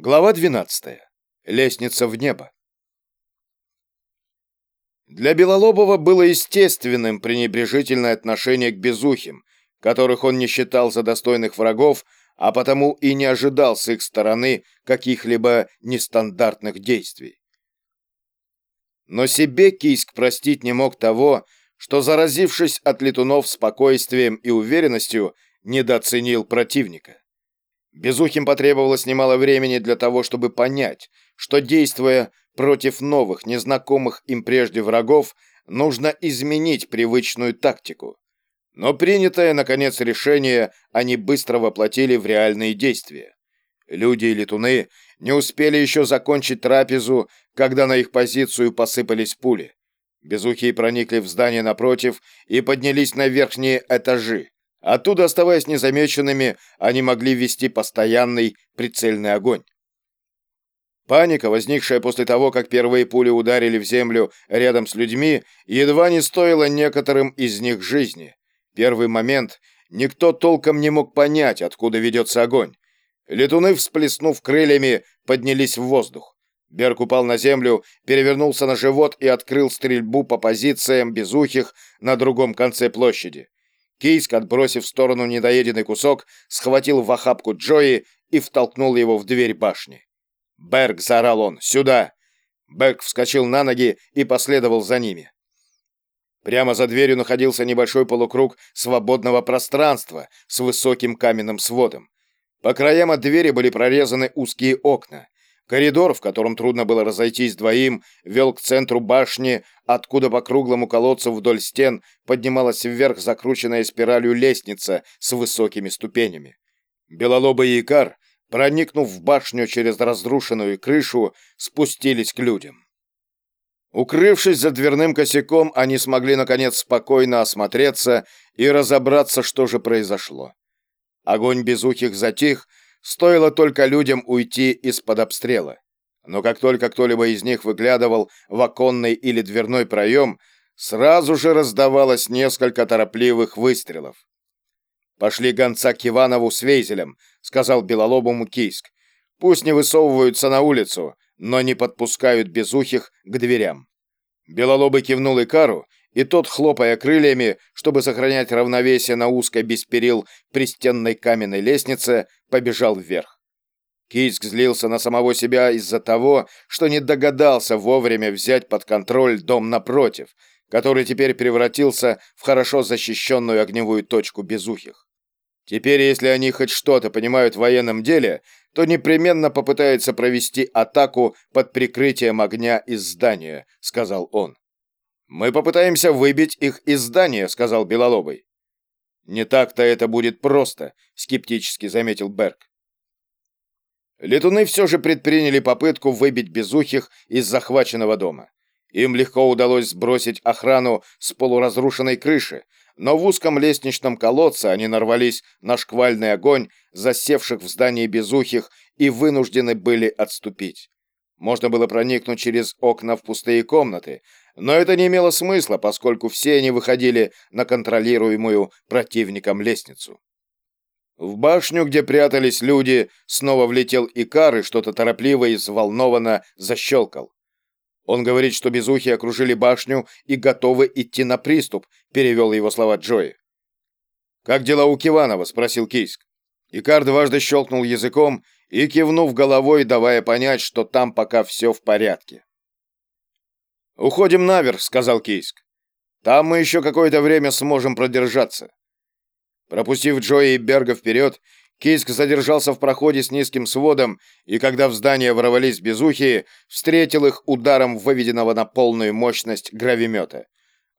Глава 12. Лестница в небо. Для Белолобова было естественным пренебрежительное отношение к безухим, которых он не считал за достойных врагов, а потому и не ожидал с их стороны каких-либо нестандартных действий. Но себе Кийск простить не мог того, что, заразившись от летунов спокойствием и уверенностью, недооценил противника. Безухим потребовалось немало времени для того, чтобы понять, что, действуя против новых, незнакомых им прежде врагов, нужно изменить привычную тактику. Но принятое, наконец, решение они быстро воплотили в реальные действия. Люди и летуны не успели еще закончить трапезу, когда на их позицию посыпались пули. Безухие проникли в здание напротив и поднялись на верхние этажи. Оттуда, оставаясь незамеченными, они могли вести постоянный прицельный огонь. Паника, возникшая после того, как первые пули ударили в землю рядом с людьми, едва не стоила некоторым из них жизни. Первый момент никто толком не мог понять, откуда ведется огонь. Летуны, всплеснув крыльями, поднялись в воздух. Берг упал на землю, перевернулся на живот и открыл стрельбу по позициям безухих на другом конце площади. Кейск, отбросив в сторону недоеденный кусок, схватил в охапку Джои и втолкнул его в дверь башни. «Берг!» — заорал он. «Сюда!» Берг вскочил на ноги и последовал за ними. Прямо за дверью находился небольшой полукруг свободного пространства с высоким каменным сводом. По краям от двери были прорезаны узкие окна. Коридор, в котором трудно было разойтись двоим, вел к центру башни, откуда по круглому колодцу вдоль стен поднималась вверх закрученная спиралью лестница с высокими ступенями. Белолобый Икар, проникнув в башню через разрушенную крышу, спустились к людям. Укрывшись за дверным косяком, они смогли, наконец, спокойно осмотреться и разобраться, что же произошло. Огонь безухих затих, Стоило только людям уйти из-под обстрела. Но как только кто-либо из них выглядывал в оконный или дверной проем, сразу же раздавалось несколько торопливых выстрелов. «Пошли гонца к Иванову с Вейзелем», — сказал Белолобому Кийск. «Пусть не высовываются на улицу, но не подпускают безухих к дверям». Белолобый кивнул Икару, и тот, хлопая крыльями, чтобы сохранять равновесие на узкой без перил пристенной каменной лестнице, побежал вверх. Кийск злился на самого себя из-за того, что не догадался вовремя взять под контроль дом напротив, который теперь превратился в хорошо защищенную огневую точку безухих. Теперь, если они хоть что-то понимают в военном деле, то непременно попытаются провести атаку под прикрытием огня из здания, сказал он. «Мы попытаемся выбить их из здания», — сказал Белолобый. «Не так-то это будет просто», — скептически заметил Берг. Летуны все же предприняли попытку выбить безухих из захваченного дома. Им легко удалось сбросить охрану с полуразрушенной крыши, но в узком лестничном колодце они нарвались на шквальный огонь засевших в здании безухих и вынуждены были отступить. Можно было проникнуть через окна в пустые комнаты, но это не имело смысла, поскольку все они выходили на контролируемую противником лестницу. В башню, где прятались люди, снова влетел Икар и что-то торопливо и взволнованно защелкал. Он говорит, что безухи окружили башню и готовы идти на приступ, перевел его слова Джои. «Как дела у Киванова?» — спросил Кийск. Икар дважды щелкнул языком и, кивнув головой, давая понять, что там пока все в порядке. «Уходим наверх», — сказал Кейск. «Там мы еще какое-то время сможем продержаться». Пропустив Джои и Берга вперед, Кейск задержался в проходе с низким сводом, и когда в здание ворвались безухие, встретил их ударом выведенного на полную мощность гравимета.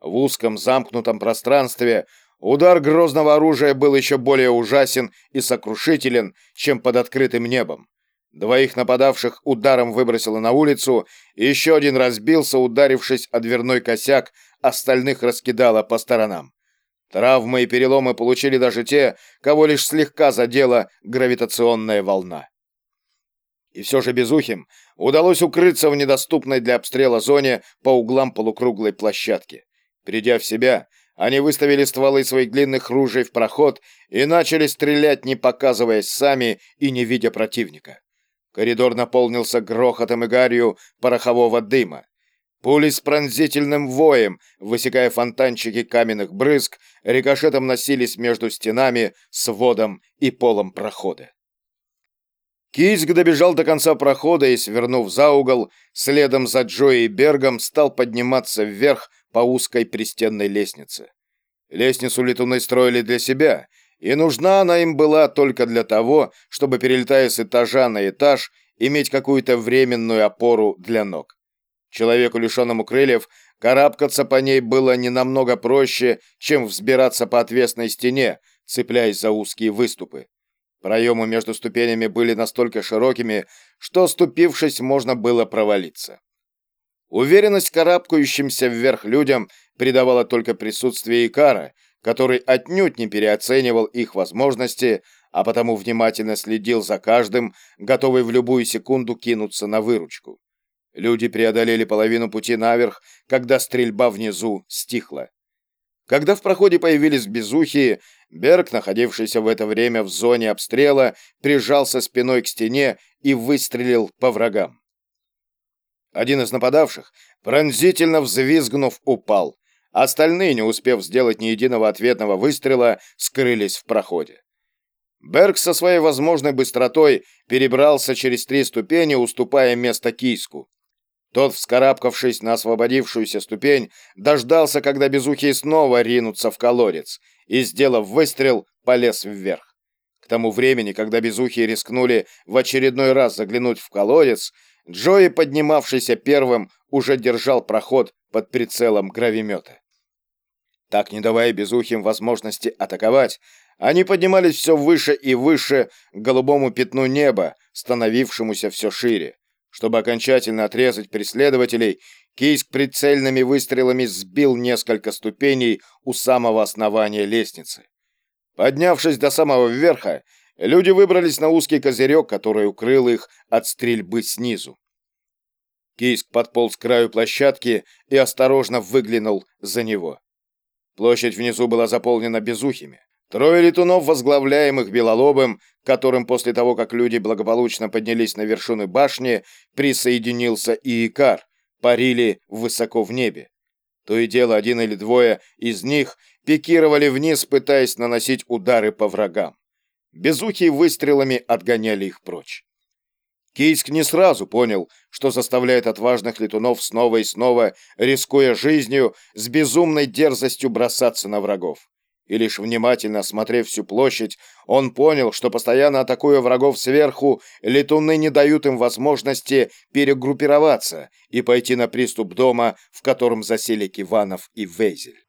В узком замкнутом пространстве удар грозного оружия был еще более ужасен и сокрушителен, чем под открытым небом. Двоих нападавших ударом выбросило на улицу, еще один разбился, ударившись о дверной косяк, остальных раскидало по сторонам. Травмы и переломы получили даже те, кого лишь слегка задела гравитационная волна. И все же Безухим удалось укрыться в недоступной для обстрела зоне по углам полукруглой площадки. Придя в себя, они выставили стволы своих длинных ружей в проход и начали стрелять, не показываясь сами и не видя противника. Коридор наполнился грохотом и гарью порохового дыма. Пули с пронзительным воем, высекая фонтанчики каменных брызг, рикошетом носились между стенами, сводом и полом прохода. Кийск добежал до конца прохода и, свернув за угол, следом за Джоей и Бергом стал подниматься вверх по узкой пристенной лестнице. Лестницу летуны строили для себя, и нужна она им была только для того, чтобы, перелетая с этажа на этаж, иметь какую-то временную опору для ног. Человеку, лишенному крыльев, карабкаться по ней было не намного проще, чем взбираться по отвесной стене, цепляясь за узкие выступы. Проемы между ступенями были настолько широкими, что, ступившись, можно было провалиться. Уверенность карабкающимся вверх людям придавала только присутствие Икара, который отнюдь не переоценивал их возможности, а потому внимательно следил за каждым, готовый в любую секунду кинуться на выручку. Люди преодолели половину пути наверх, когда стрельба внизу стихла. Когда в проходе появились безухие, Берг, находившийся в это время в зоне обстрела, прижался спиной к стене и выстрелил по врагам. Один из нападавших, пронзительно взвизгнув, упал. Остальные, не успев сделать ни единого ответного выстрела, скрылись в проходе. Берг со своей возможной быстротой перебрался через три ступени, уступая место Кийску. Тот, вскарабкавшись на освободившуюся ступень, дождался, когда безухие снова ринутся в колодец, и, сделав выстрел, полез вверх. К тому времени, когда безухие рискнули в очередной раз заглянуть в колодец, Джои, поднимавшийся первым, уже держал проход под прицелом гравимета. Так, не давая безухим возможности атаковать, они поднимались все выше и выше к голубому пятну неба, становившемуся все шире. Чтобы окончательно отрезать преследователей, Кийск прицельными выстрелами сбил несколько ступеней у самого основания лестницы. Поднявшись до самого верха, люди выбрались на узкий козырек, который укрыл их от стрельбы снизу. Кийск подполз к краю площадки и осторожно выглянул за него. Площадь внизу была заполнена безухими. Трое летунов, возглавляемых Белолобым, которым после того, как люди благополучно поднялись на вершину башни, присоединился и Икар, парили высоко в небе. То и дело один или двое из них пикировали вниз, пытаясь наносить удары по врагам. Безухие выстрелами отгоняли их прочь. Кийск не сразу понял, что заставляет отважных летунов снова и снова, рискуя жизнью, с безумной дерзостью бросаться на врагов и лишь внимательно осмотрев всю площадь, он понял, что постоянно атакуя врагов сверху, летуны не дают им возможности перегруппироваться и пойти на приступ дома, в котором засели Киванов и Вейзель.